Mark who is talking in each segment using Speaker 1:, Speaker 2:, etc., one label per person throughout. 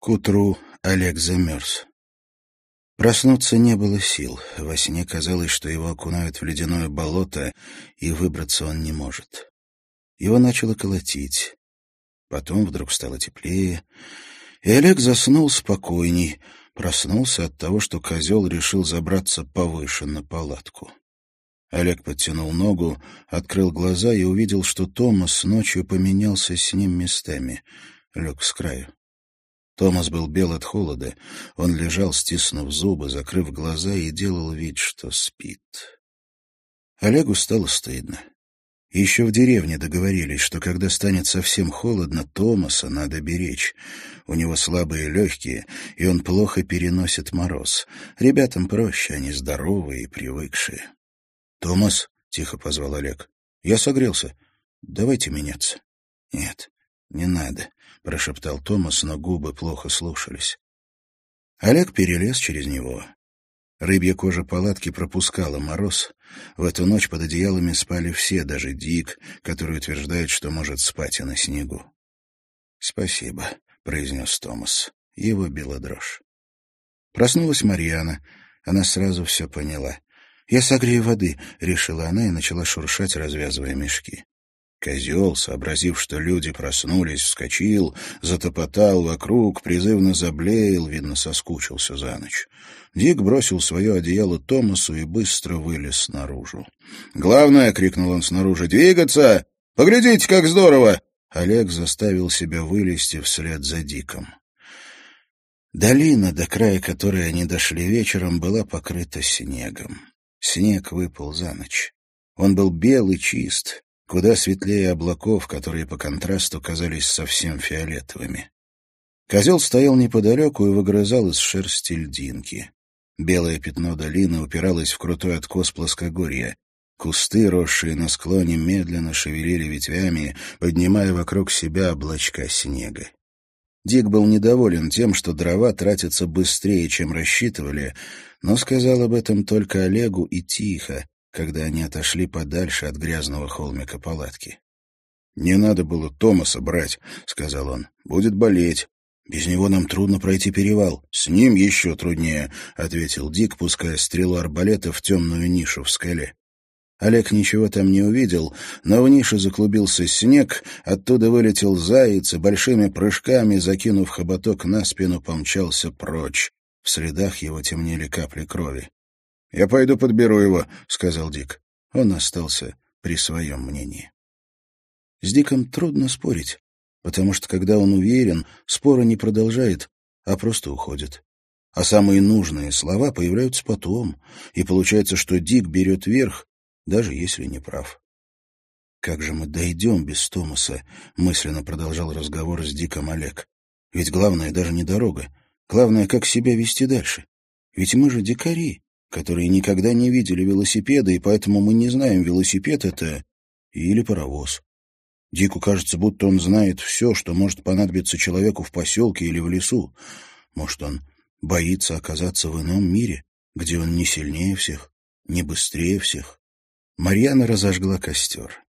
Speaker 1: К утру Олег замерз. Проснуться не было сил. Во сне казалось, что его окунают в ледяное болото, и выбраться он не может. Его начало колотить. Потом вдруг стало теплее, и Олег заснул спокойней, проснулся от того, что козел решил забраться повыше на палатку. Олег подтянул ногу, открыл глаза и увидел, что Томас ночью поменялся с ним местами, лег с краю. Томас был бел от холода. Он лежал, стиснув зубы, закрыв глаза и делал вид, что спит. Олегу стало стыдно. Еще в деревне договорились, что когда станет совсем холодно, Томаса надо беречь. У него слабые легкие, и он плохо переносит мороз. Ребятам проще, они здоровые и привыкшие. «Томас», — тихо позвал Олег, — «я согрелся. Давайте меняться». «Нет, не надо. — прошептал Томас, но губы плохо слушались. Олег перелез через него. Рыбья кожа палатки пропускала мороз. В эту ночь под одеялами спали все, даже Дик, который утверждает, что может спать и на снегу. «Спасибо», — произнес Томас. Его била дрожь. Проснулась Марьяна. Она сразу все поняла. «Я согрею воды», — решила она и начала шуршать, развязывая мешки. Козел, сообразив, что люди проснулись, вскочил, затопотал вокруг, призывно заблеял, видно, соскучился за ночь. Дик бросил свое одеяло Томасу и быстро вылез наружу. «Главное!» — крикнул он снаружи. «Двигаться! Поглядите, как здорово!» Олег заставил себя вылезти вслед за Диком. Долина, до края которой они дошли вечером, была покрыта снегом. Снег выпал за ночь. Он был белый, чист, куда светлее облаков, которые по контрасту казались совсем фиолетовыми. Козел стоял неподалеку и выгрызал из шерсти льдинки. Белое пятно долины упиралось в крутой откос плоскогорья. Кусты, росшие на склоне, медленно шевелили ветвями, поднимая вокруг себя облачка снега. Дик был недоволен тем, что дрова тратятся быстрее, чем рассчитывали, но сказал об этом только Олегу и тихо, когда они отошли подальше от грязного холмика палатки. «Не надо было Томаса брать», — сказал он. «Будет болеть. Без него нам трудно пройти перевал. С ним еще труднее», — ответил Дик, пуская стрелу арбалета в темную нишу в скале. Олег ничего там не увидел, но в нише заклубился снег, оттуда вылетел заяц и большими прыжками, закинув хоботок на спину, помчался прочь. В следах его темнели капли крови. «Я пойду подберу его», — сказал Дик. Он остался при своем мнении. С Диком трудно спорить, потому что, когда он уверен, спора не продолжает, а просто уходит. А самые нужные слова появляются потом, и получается, что Дик берет верх, даже если не прав. «Как же мы дойдем без Томаса?» — мысленно продолжал разговор с Диком Олег. «Ведь главное даже не дорога. Главное, как себя вести дальше. Ведь мы же дикари которые никогда не видели велосипеда, и поэтому мы не знаем, велосипед это или паровоз. Дику кажется, будто он знает все, что может понадобиться человеку в поселке или в лесу. Может, он боится оказаться в ином мире, где он не сильнее всех, не быстрее всех. Марьяна разожгла костер.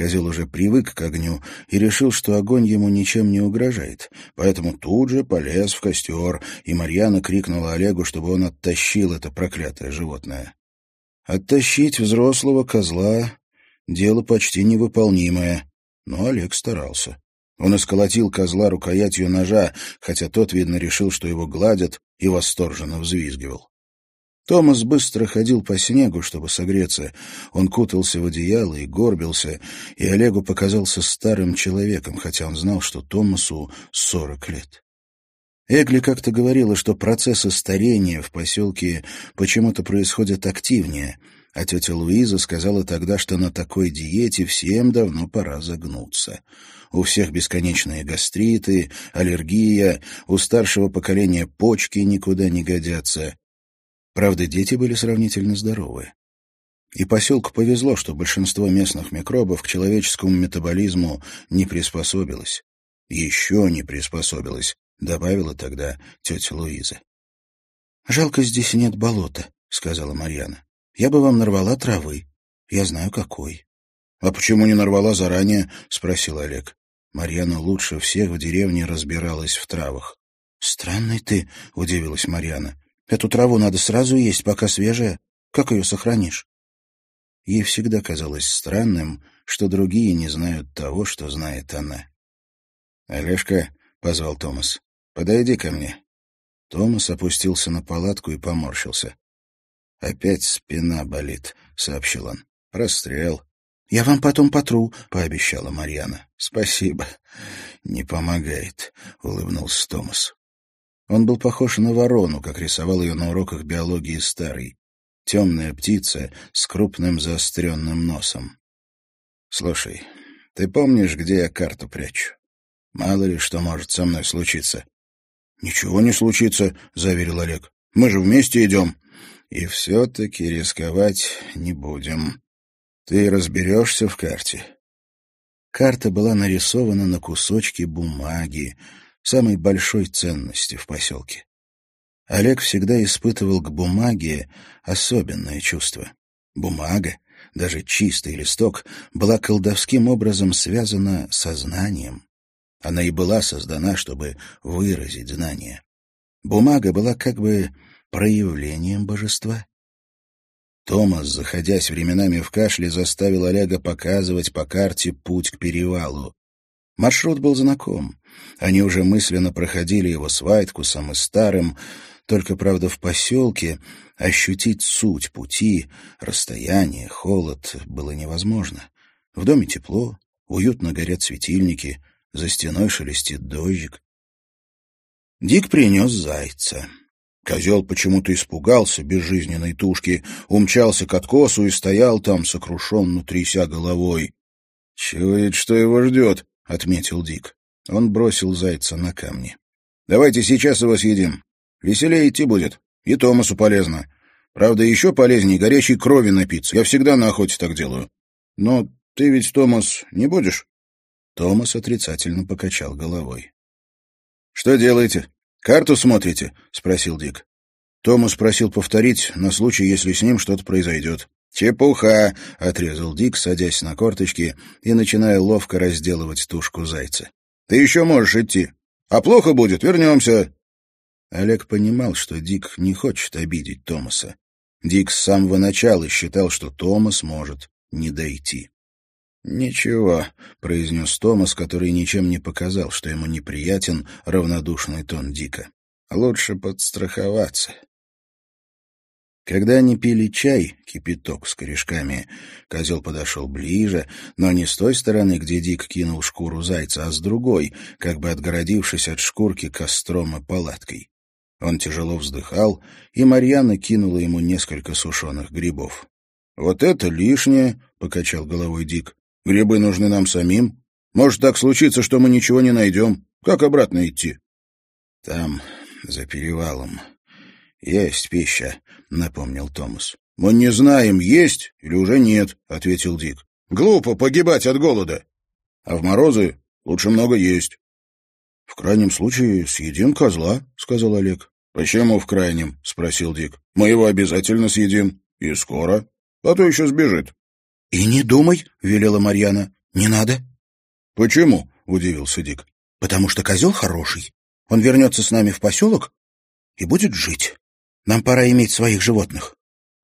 Speaker 1: Козел уже привык к огню и решил, что огонь ему ничем не угрожает, поэтому тут же полез в костер, и Марьяна крикнула Олегу, чтобы он оттащил это проклятое животное. Оттащить взрослого козла — дело почти невыполнимое, но Олег старался. Он исколотил козла рукоятью ножа, хотя тот, видно, решил, что его гладят, и восторженно взвизгивал. Томас быстро ходил по снегу, чтобы согреться. Он кутался в одеяло и горбился, и Олегу показался старым человеком, хотя он знал, что Томасу сорок лет. Эгли как-то говорила, что процессы старения в поселке почему-то происходят активнее, а тетя Луиза сказала тогда, что на такой диете всем давно пора загнуться. У всех бесконечные гастриты, аллергия, у старшего поколения почки никуда не годятся. Правда, дети были сравнительно здоровы. И поселку повезло, что большинство местных микробов к человеческому метаболизму не приспособилось. Еще не приспособилось, добавила тогда тетя Луиза. «Жалко, здесь нет болота», — сказала Марьяна. «Я бы вам нарвала травы. Я знаю, какой». «А почему не нарвала заранее?» — спросил Олег. Марьяна лучше всех в деревне разбиралась в травах.
Speaker 2: «Странный ты», — удивилась Марьяна. «Эту траву надо сразу есть, пока свежая. Как ее сохранишь?»
Speaker 1: Ей всегда казалось странным, что другие не знают того, что знает она. «Олежка», — позвал Томас, — «подойди ко мне». Томас опустился на палатку и поморщился. «Опять спина болит», — сообщил он. «Расстрел».
Speaker 2: «Я вам потом потру», — пообещала Марьяна.
Speaker 1: «Спасибо. Не помогает», — улыбнулся Томас. Он был похож на ворону, как рисовал ее на уроках биологии старый. Темная птица с крупным заостренным носом. «Слушай, ты помнишь, где я карту прячу? Мало ли что может со мной случиться».
Speaker 2: «Ничего не случится», — заверил Олег. «Мы же вместе идем».
Speaker 1: «И все-таки рисковать не будем. Ты разберешься в карте?» Карта была нарисована на кусочке бумаги, самой большой ценности в поселке. Олег всегда испытывал к бумаге особенное чувство. Бумага, даже чистый листок, была колдовским образом связана со знанием. Она и была создана, чтобы выразить знание. Бумага была как бы проявлением божества. Томас, заходясь временами в кашле, заставил Олега показывать по карте путь к перевалу. Маршрут был знаком. Они уже мысленно проходили его с и Старым, только, правда, в поселке ощутить суть пути, расстояние, холод было невозможно. В доме тепло, уютно горят светильники, за стеной шелестит дождик. Дик принес зайца. Козел почему-то испугался безжизненной тушки, умчался к откосу и стоял там, сокрушенно тряся головой. — Чует, что его ждет, — отметил Дик. Он бросил зайца на камни. — Давайте сейчас его съедим. Веселее идти будет. И Томасу полезно. Правда, еще полезнее горячей крови напиться. Я всегда на охоте так делаю. Но ты ведь, Томас, не будешь? Томас отрицательно покачал головой. — Что делаете? Карту смотрите? — спросил Дик. Томас просил повторить на случай, если с ним что-то произойдет. «Чепуха!» — отрезал Дик, садясь на корточки и начиная ловко разделывать тушку зайца. «Ты еще можешь идти. А плохо будет, вернемся. Олег понимал, что Дик не хочет обидеть Томаса. Дик с самого начала считал, что Томас может не дойти. «Ничего», — произнес Томас, который ничем не показал, что ему неприятен равнодушный тон Дика. «Лучше подстраховаться». Когда они пили чай, кипяток с корешками, козел подошел ближе, но не с той стороны, где Дик кинул шкуру зайца, а с другой, как бы отгородившись от шкурки костром и палаткой. Он тяжело вздыхал, и Марьяна кинула ему несколько сушеных грибов. — Вот это лишнее, — покачал головой Дик. — Грибы нужны нам самим. Может так случиться, что мы ничего не найдем. Как обратно идти? — Там, за перевалом, есть пища, — напомнил Томас. — Мы не знаем, есть или уже нет, — ответил Дик. — Глупо погибать от голода. А в морозы лучше много есть. — В крайнем случае съедим козла, — сказал Олег. «Почему в крайнем?» — спросил Дик. «Мы его обязательно съедим. И скоро. А то еще сбежит».
Speaker 2: «И не думай», — велела Марьяна. «Не надо».
Speaker 1: «Почему?» — удивился Дик.
Speaker 2: «Потому что козел хороший. Он вернется с нами в поселок и будет жить. Нам пора иметь своих животных».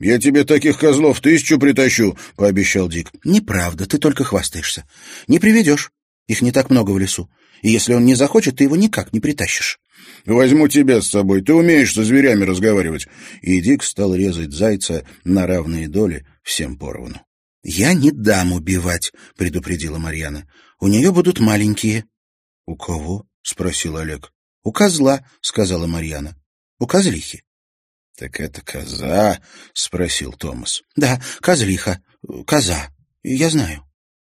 Speaker 1: «Я тебе таких козлов тысячу притащу», — пообещал Дик.
Speaker 2: «Неправда, ты только хвастаешься. Не приведешь. Их не так много в лесу. И если он не захочет, ты его никак не притащишь».
Speaker 1: Возьму тебя с собой. Ты умеешь со зверями разговаривать. И Дик стал резать зайца на равные доли всем поровну.
Speaker 2: — Я не дам убивать, — предупредила Марьяна. — У нее будут маленькие. — У кого? — спросил Олег. — У козла, — сказала Марьяна. — У козлихи.
Speaker 1: — Так это коза? — спросил Томас.
Speaker 2: — Да, козлиха. Коза. Я знаю.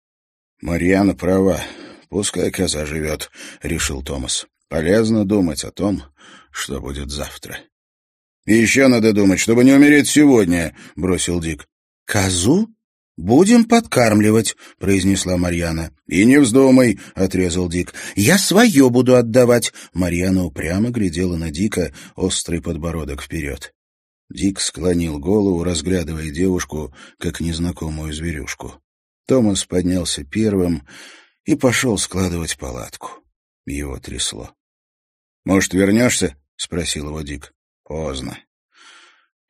Speaker 1: — Марьяна права. Пускай коза живет, — решил Томас. Полезно думать о том, что будет завтра. — И еще надо думать, чтобы не умереть сегодня, — бросил Дик.
Speaker 2: — Козу? «Будем подкармливать», — произнесла Марьяна.
Speaker 1: «И не вздумай», — отрезал Дик.
Speaker 2: «Я свое буду отдавать». Марьяна упрямо глядела на Дика, острый подбородок вперед.
Speaker 1: Дик склонил голову, разглядывая девушку, как незнакомую зверюшку. Томас поднялся первым и пошел складывать палатку. Его трясло. «Может, вернешься?» — спросил его Дик. «Поздно.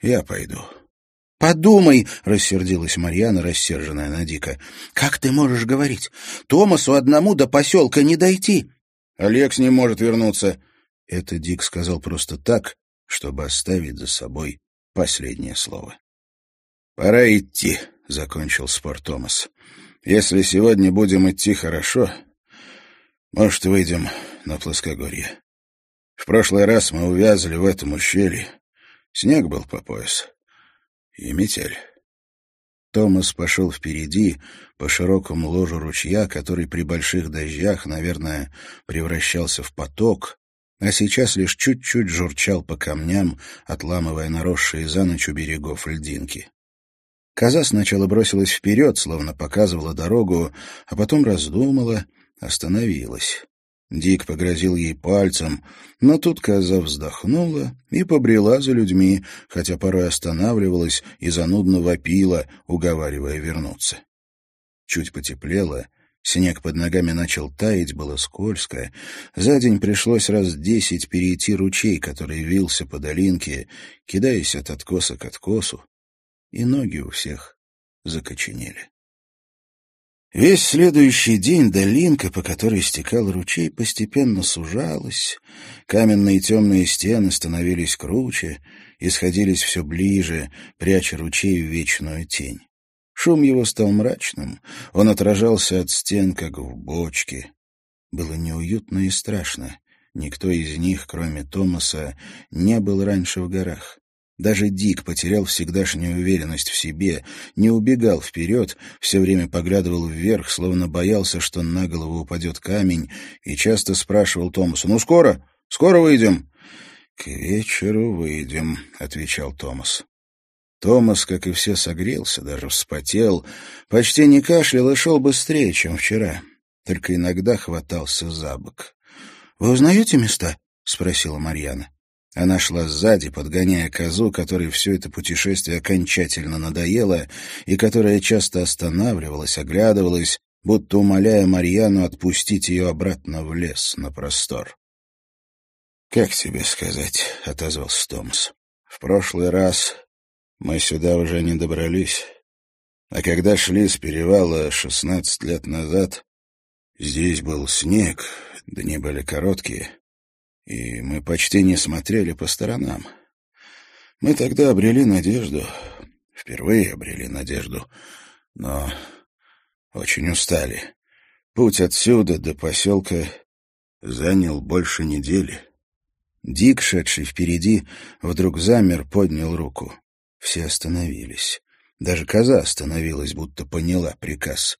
Speaker 1: Я пойду».
Speaker 2: «Подумай!» — рассердилась Марьяна, рассерженная на Дика. «Как ты можешь говорить? Томасу одному до поселка не дойти!»
Speaker 1: «Олег с ним может вернуться!» Это Дик сказал просто так, чтобы оставить за собой последнее слово. «Пора идти», — закончил спор Томас. «Если сегодня будем идти хорошо, может, выйдем на плоскогорье. В прошлый раз мы увязли в этом ущелье. Снег был по пояс. И метель». Томас пошел впереди по широкому ложу ручья, который при больших дождях, наверное, превращался в поток, а сейчас лишь чуть-чуть журчал по камням, отламывая наросшие за ночь у берегов льдинки. Коза сначала бросилась вперед, словно показывала дорогу, а потом раздумала, остановилась. Дик погрозил ей пальцем, но тут коза вздохнула и побрела за людьми, хотя порой останавливалась и занудно вопила, уговаривая вернуться. Чуть потеплело, снег под ногами начал таять, было скользко. За день пришлось раз десять перейти ручей, который вился по долинке, кидаясь от откоса к откосу и ноги у всех закоченели. Весь следующий день долинка, по которой стекал ручей, постепенно сужалась, каменные темные стены становились круче и сходились все ближе, пряча ручей в вечную тень. Шум его стал мрачным, он отражался от стен, как в бочке. Было неуютно и страшно. Никто из них, кроме Томаса, не был раньше в горах. Даже Дик потерял всегдашнюю уверенность в себе, не убегал вперед, все время поглядывал вверх, словно боялся, что на голову упадет камень, и часто спрашивал Томаса, «Ну, скоро? Скоро выйдем?» «К вечеру выйдем», — отвечал Томас. Томас, как и все, согрелся, даже вспотел, почти не кашлял и шел быстрее, чем вчера, только иногда хватался за бок. «Вы узнаете места?» — спросила Марьяна. Она шла сзади, подгоняя козу, которой все это путешествие окончательно надоело и которая часто останавливалась, оглядывалась, будто умоляя Марьяну отпустить ее обратно в лес, на простор. «Как тебе сказать?» — отозвался Томас. «В прошлый раз мы сюда уже не добрались, а когда шли с перевала шестнадцать лет назад, здесь был снег, дни были короткие» и мы почти не смотрели по сторонам. Мы тогда обрели надежду, впервые обрели надежду, но очень устали. Путь отсюда до поселка занял больше недели. Дик, шедший впереди, вдруг замер, поднял руку. Все остановились. Даже коза остановилась, будто поняла приказ.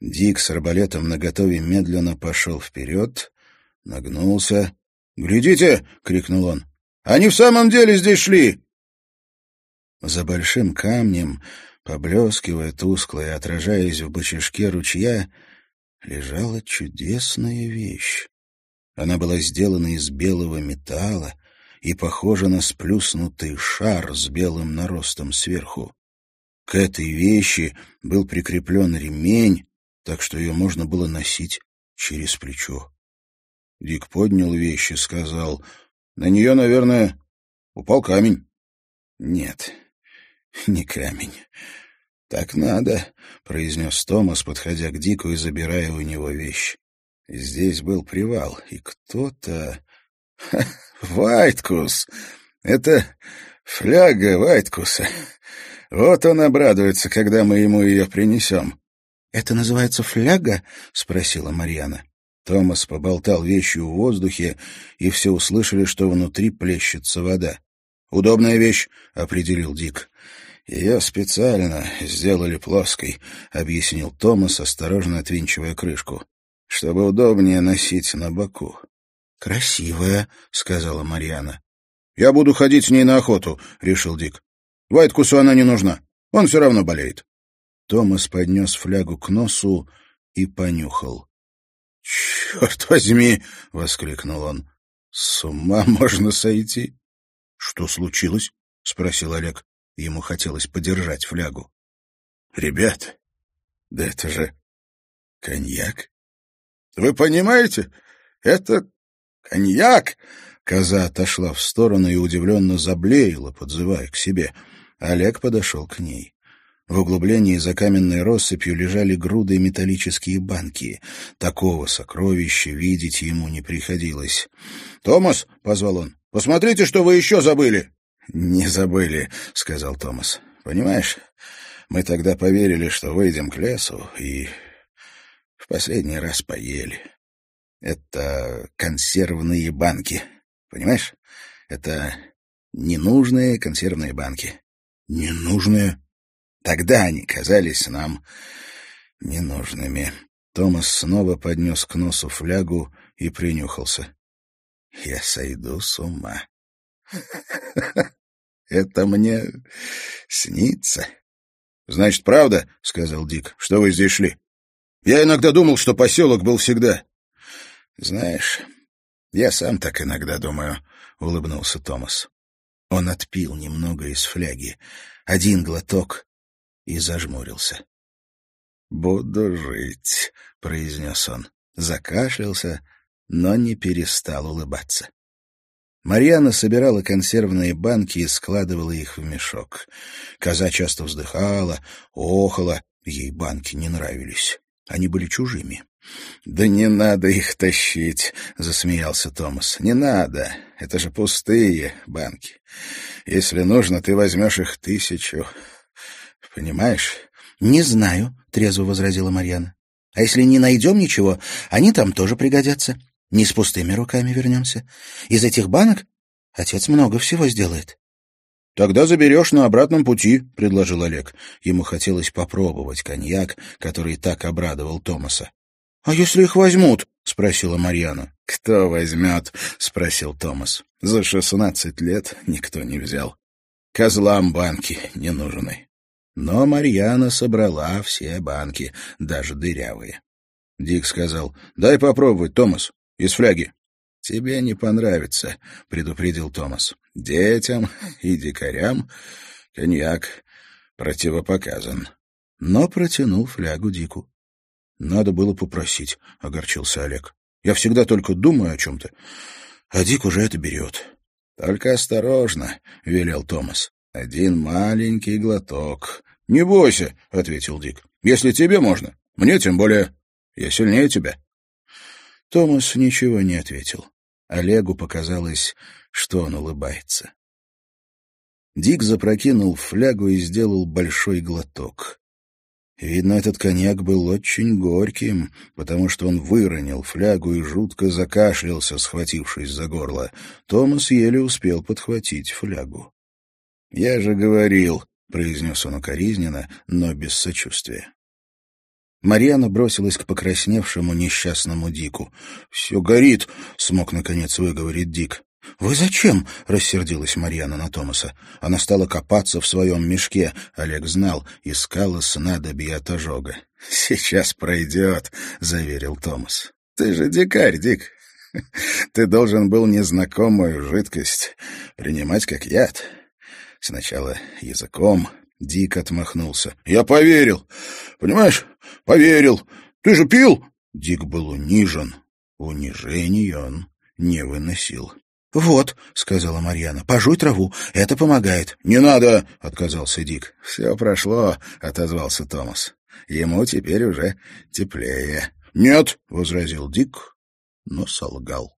Speaker 1: Дик с арбалетом наготове медленно пошел вперед, нагнулся «Глядите!» — крикнул он. «Они в самом деле здесь шли!» За большим камнем, поблескивая тускло и отражаясь в бочишке ручья, лежала чудесная вещь. Она была сделана из белого металла и похожа на сплюснутый шар с белым наростом сверху. К этой вещи был прикреплен ремень, так что ее можно было носить через плечо. Дик поднял вещи, сказал. На нее, наверное, упал камень. Нет, не камень. Так надо, произнес Томас, подходя к Дику и забирая у него вещь. Здесь был привал, и кто-то... Вайткус! Это фляга Вайткуса. Вот он обрадуется, когда мы ему ее принесем. — Это называется фляга? — спросила Марьяна. Томас поболтал вещью в воздухе, и все услышали, что внутри плещется вода. «Удобная вещь», — определил Дик. «Ее специально сделали плоской», — объяснил Томас, осторожно отвинчивая крышку, «чтобы удобнее носить на боку». «Красивая», — сказала Марьяна. «Я буду ходить с ней на охоту», — решил Дик. «Вайткусу она не нужна. Он все равно болеет». Томас поднес флягу к носу и понюхал. «Черт возьми!» — воскликнул он. «С ума можно сойти!» «Что случилось?» — спросил Олег. Ему хотелось подержать флягу. «Ребят, да это же коньяк!» «Вы понимаете? Это коньяк!» Коза отошла в сторону и удивленно заблеяла, подзывая к себе. Олег подошел к ней. В углублении за каменной россыпью лежали груды металлические банки. Такого сокровища видеть ему не приходилось. «Томас!» — позвал он. «Посмотрите, что вы еще забыли!» «Не забыли», — сказал Томас. «Понимаешь, мы тогда поверили, что выйдем к лесу, и в последний раз поели. Это консервные банки, понимаешь? Это ненужные консервные банки». «Ненужные?» Тогда они казались нам ненужными. Томас снова поднес к носу флягу и принюхался. Я сойду с ума. Это мне снится. Значит, правда, сказал Дик, что вы здесь шли. Я иногда думал, что поселок был всегда. Знаешь, я сам так иногда думаю, улыбнулся Томас. Он отпил немного из фляги. Один глоток, и зажмурился. «Буду жить», — произнес он. Закашлялся, но не перестал улыбаться. Марьяна собирала консервные банки и складывала их в мешок. Коза часто вздыхала, охала, ей банки не нравились. Они были чужими. «Да не надо их тащить», — засмеялся Томас. «Не надо. Это же пустые банки. Если нужно, ты возьмешь их тысячу понимаешь? — Не знаю, — трезво возразила Марьяна. — А если не найдем ничего, они там тоже пригодятся. Не с пустыми руками вернемся. Из этих банок отец много всего сделает. — Тогда заберешь на обратном пути, — предложил Олег. Ему хотелось попробовать коньяк, который так обрадовал Томаса. — А если их возьмут? — спросила Марьяна. — Кто возьмет? — спросил Томас. — За шестнадцать лет никто не взял. Козлам банки не нужны. Но Марьяна собрала все банки, даже дырявые. Дик сказал, «Дай попробовать, Томас, из фляги». «Тебе не понравится», — предупредил Томас. «Детям и дикарям коньяк противопоказан». Но протянул флягу Дику. «Надо было попросить», — огорчился Олег. «Я всегда только думаю о чем-то, а Дик уже это берет». «Только осторожно», — велел Томас. «Один маленький глоток». «Не бойся», — ответил Дик. «Если тебе можно, мне тем более. Я сильнее тебя». Томас ничего не ответил. Олегу показалось, что он улыбается. Дик запрокинул флягу и сделал большой глоток. Видно, этот коньяк был очень горьким, потому что он выронил флягу и жутко закашлялся, схватившись за горло. Томас еле успел подхватить флягу. «Я же говорил», — произнес он укоризненно, но без сочувствия. Марьяна бросилась к покрасневшему несчастному Дику. «Все горит!» — смог, наконец, выговорить Дик. «Вы зачем?» — рассердилась Марьяна на Томаса. Она стала копаться в своем мешке. Олег знал, искала снадобье от ожога. «Сейчас пройдет», — заверил Томас. «Ты же дикарь, Дик. Ты должен был незнакомую жидкость принимать как яд. Сначала языком, Дик отмахнулся. «Я поверил. Понимаешь, поверил. Ты же пил?» Дик был унижен. Унижение он не выносил. «Вот», — сказала Марьяна, — «пожуй траву, это помогает». «Не надо», — отказался Дик. «Все прошло», — отозвался Томас. «Ему теперь уже теплее». «Нет», — возразил Дик, но солгал.